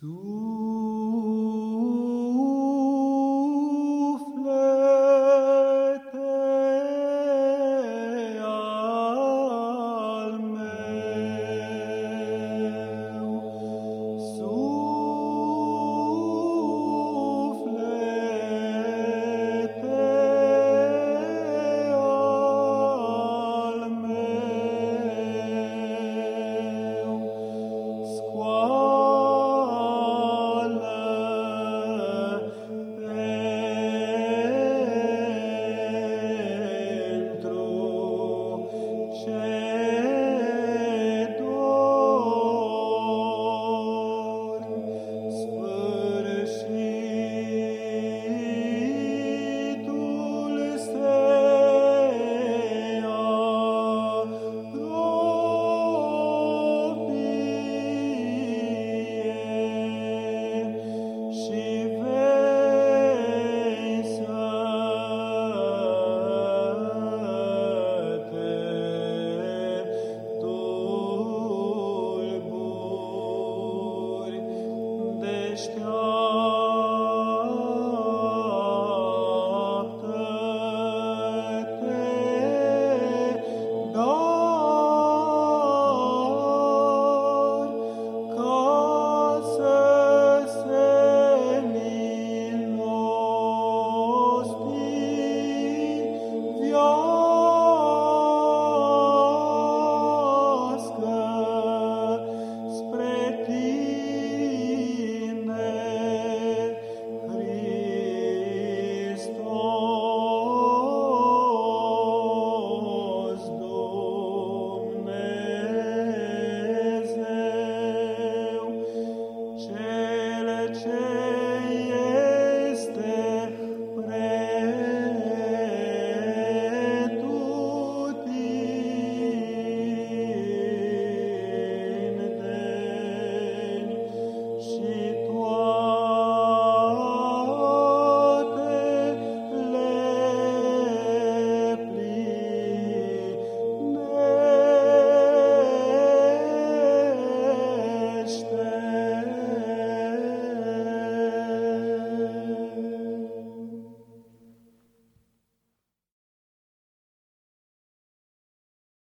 Suflete deșteaptă